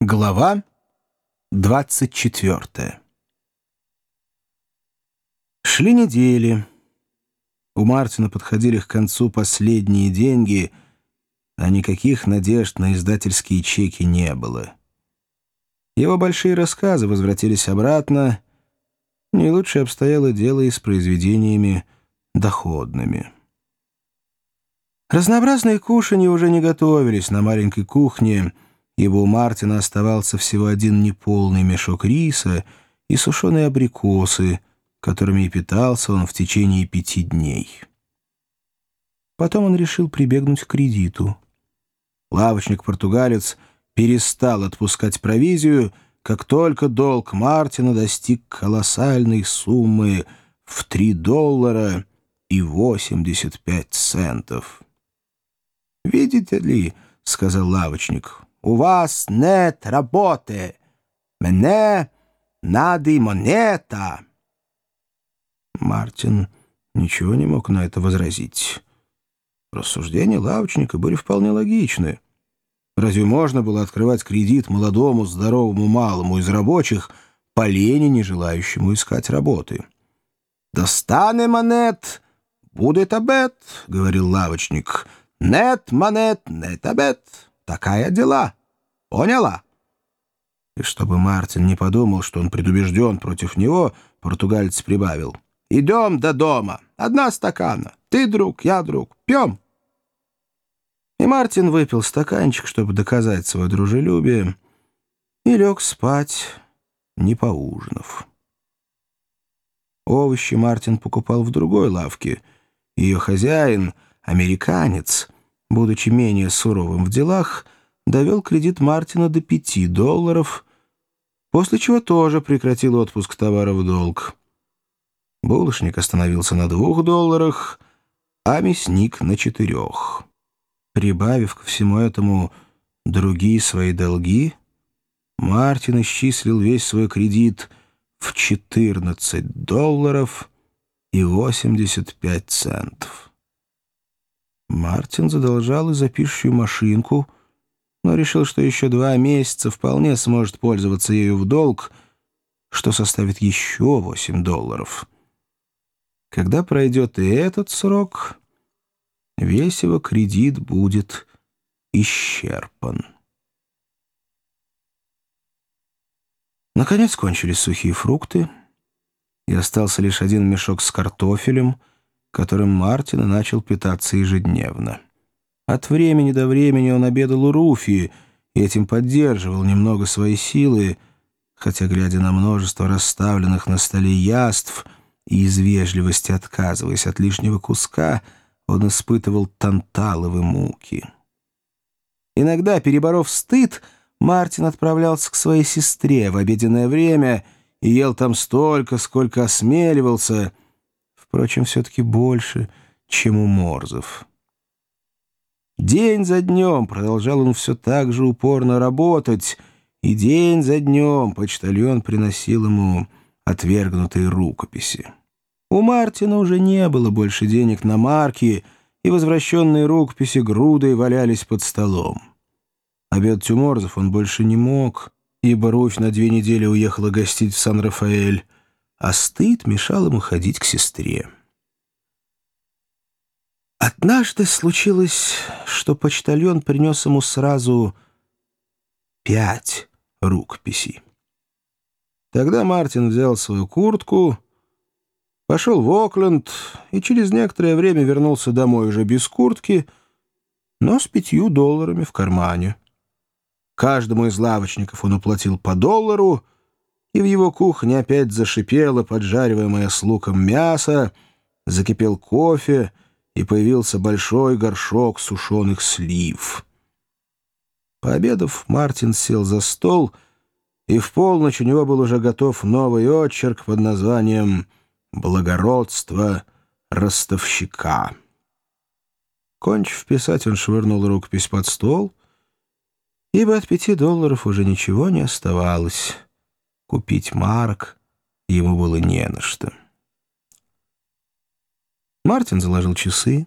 Глава 24 Шли недели. У Мартина подходили к концу последние деньги, а никаких надежд на издательские чеки не было. Его большие рассказы возвратились обратно, не лучше обстояло дело и с произведениями доходными. Разнообразные кушанья уже не готовились на маленькой кухне — ибо у Мартина оставался всего один неполный мешок риса и сушеные абрикосы, которыми и питался он в течение пяти дней. Потом он решил прибегнуть к кредиту. Лавочник-португалец перестал отпускать провизию, как только долг Мартина достиг колоссальной суммы в 3 доллара и 85 центов. «Видите ли», — сказал лавочник, у вас нет работы. Мне надо монета». Мартин ничего не мог на это возразить. Рассуждения лавочника были вполне логичны. Разве можно было открывать кредит молодому, здоровому малому из рабочих, по лени не желающему искать работы? «Достане монет, будет обед», — говорил лавочник. «Нет монет, нет обед». Такая дела. Поняла?» И чтобы Мартин не подумал, что он предубежден против него, португалец прибавил. «Идем до дома. Одна стакана. Ты друг, я друг. Пьем». И Мартин выпил стаканчик, чтобы доказать свое дружелюбие, и лег спать, не поужинав. Овощи Мартин покупал в другой лавке. Ее хозяин, американец — будучи менее суровым в делах, довел кредит Мартина до 5 долларов, после чего тоже прекратил отпуск товара в долг. Булочник остановился на двух долларах, а мясник — на четырех. Прибавив ко всему этому другие свои долги, Мартин исчислил весь свой кредит в 14 долларов и 85 центов. Мартин задолжал и за пишущую машинку, но решил, что еще два месяца вполне сможет пользоваться ею в долг, что составит еще 8 долларов. Когда пройдет и этот срок, весь его кредит будет исчерпан. Наконец кончились сухие фрукты, и остался лишь один мешок с картофелем — которым Мартин начал питаться ежедневно. От времени до времени он обедал у Руфи и этим поддерживал немного свои силы, хотя, глядя на множество расставленных на столе яств и из вежливости отказываясь от лишнего куска, он испытывал танталовы муки. Иногда, переборов стыд, Мартин отправлялся к своей сестре в обеденное время и ел там столько, сколько осмеливался — впрочем, все-таки больше, чем у Морзов. День за днем продолжал он все так же упорно работать, и день за днем почтальон приносил ему отвергнутые рукописи. У Мартина уже не было больше денег на марки, и возвращенные рукописи грудой валялись под столом. Обед Тюморзов он больше не мог, ибо Руфь на две недели уехала гостить в Сан-Рафаэль, а стыд мешал ему ходить к сестре. Однажды случилось, что почтальон принес ему сразу пять рукописей. Тогда Мартин взял свою куртку, пошел в Окленд и через некоторое время вернулся домой уже без куртки, но с пятью долларами в кармане. Каждому из лавочников он уплатил по доллару — и в его кухне опять зашипело поджариваемое с луком мясо, закипел кофе, и появился большой горшок сушеных слив. Пообедав, Мартин сел за стол, и в полночь у него был уже готов новый очерк под названием «Благородство ростовщика». Кончив писать, он швырнул рукопись под стол, ибо от пяти долларов уже ничего не оставалось. Купить марк ему было не на что. Мартин заложил часы,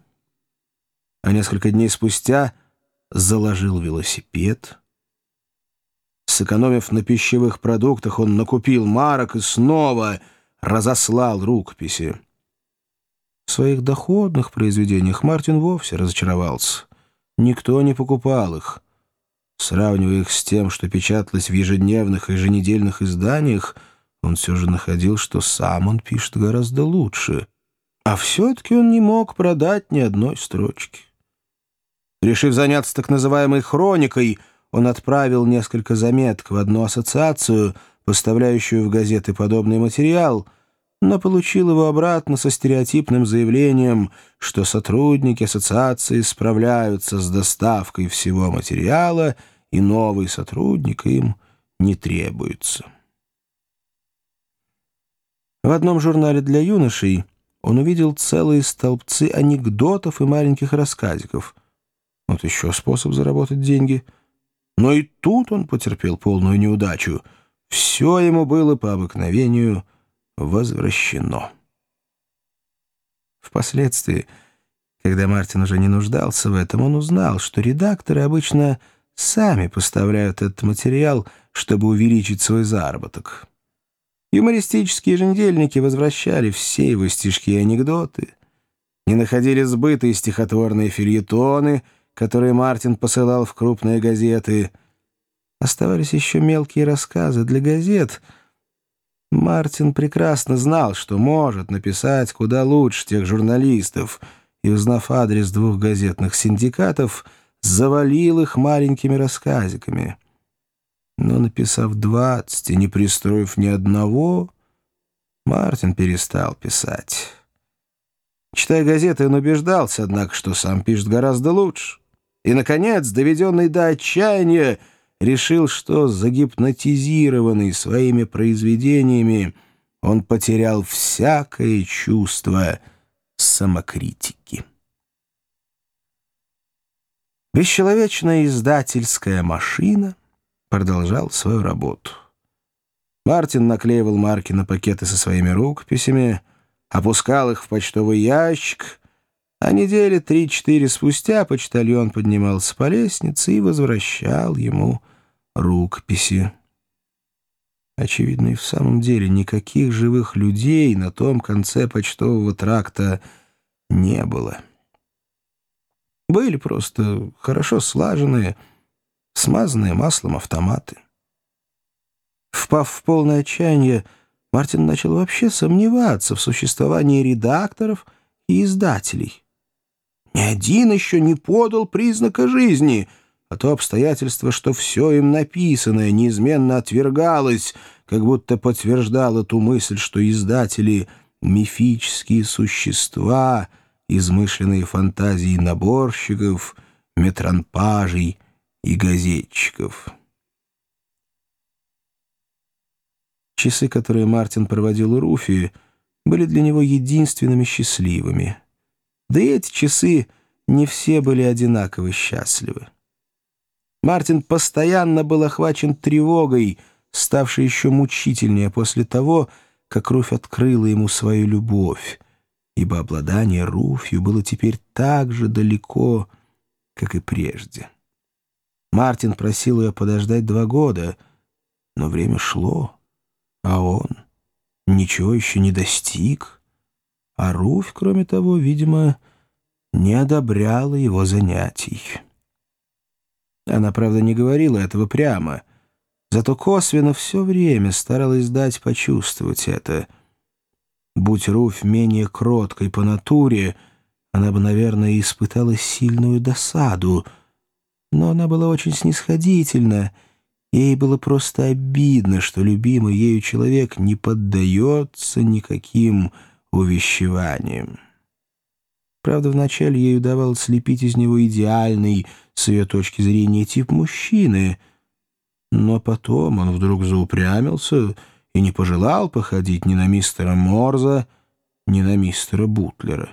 а несколько дней спустя заложил велосипед. Сэкономив на пищевых продуктах, он накупил марок и снова разослал рукописи. В своих доходных произведениях Мартин вовсе разочаровался. Никто не покупал их. Сравнивая их с тем, что печаталось в ежедневных и еженедельных изданиях, он все же находил, что сам он пишет гораздо лучше. А все-таки он не мог продать ни одной строчки. Решив заняться так называемой «хроникой», он отправил несколько заметок в одну ассоциацию, поставляющую в газеты подобный материал, но получил его обратно со стереотипным заявлением, что сотрудники ассоциации справляются с доставкой всего материала, и новый сотрудник им не требуется. В одном журнале для юношей он увидел целые столбцы анекдотов и маленьких рассказиков — вот еще способ заработать деньги. Но и тут он потерпел полную неудачу. Все ему было по обыкновению возвращено. Впоследствии, когда Мартин уже не нуждался в этом, он узнал, что редакторы обычно сами поставляют этот материал, чтобы увеличить свой заработок. Юмористические еженедельники возвращали все его стишки и анекдоты, не находили сбыта и стихотворные фильетоны — которые Мартин посылал в крупные газеты. Оставались еще мелкие рассказы для газет. Мартин прекрасно знал, что может написать куда лучше тех журналистов, и, узнав адрес двух газетных синдикатов, завалил их маленькими рассказиками. Но, написав двадцать и не пристроив ни одного, Мартин перестал писать. Читая газеты, он убеждался, однако, что сам пишет гораздо лучше. И, наконец, доведенный до отчаяния, решил, что, загипнотизированный своими произведениями, он потерял всякое чувство самокритики. Бесчеловечная издательская машина продолжал свою работу. Мартин наклеивал марки на пакеты со своими рукописями, опускал их в почтовый ящик — а недели три-четыре спустя почтальон поднимался по лестнице и возвращал ему рукописи. Очевидно, и в самом деле никаких живых людей на том конце почтового тракта не было. Были просто хорошо слаженные, смазанные маслом автоматы. Впав в полное отчаяние, Мартин начал вообще сомневаться в существовании редакторов и издателей. Ни один еще не подал признака жизни, а то обстоятельство, что все им написанное неизменно отвергалось, как будто подтверждало ту мысль, что издатели — мифические существа, измышленные фантазии наборщиков, метранпажей и газетчиков. Часы, которые Мартин проводил у Руфи, были для него единственными счастливыми — да и эти часы не все были одинаково счастливы. Мартин постоянно был охвачен тревогой, ставшей еще мучительнее после того, как Руфь открыла ему свою любовь, ибо обладание Руфью было теперь так же далеко, как и прежде. Мартин просил ее подождать два года, но время шло, а он ничего еще не достиг — а Руфь, кроме того, видимо, не одобряла его занятий. Она, правда, не говорила этого прямо, зато косвенно все время старалась дать почувствовать это. Будь Руфь менее кроткой по натуре, она бы, наверное, испытала сильную досаду, но она была очень снисходительна, Ей было просто обидно, что любимый ею человек не поддается никаким увещеванием. Правда, вначале ей удавалось слепить из него идеальный, с ее точки зрения, тип мужчины, но потом он вдруг заупрямился и не пожелал походить ни на мистера Морза, ни на мистера Бутлера.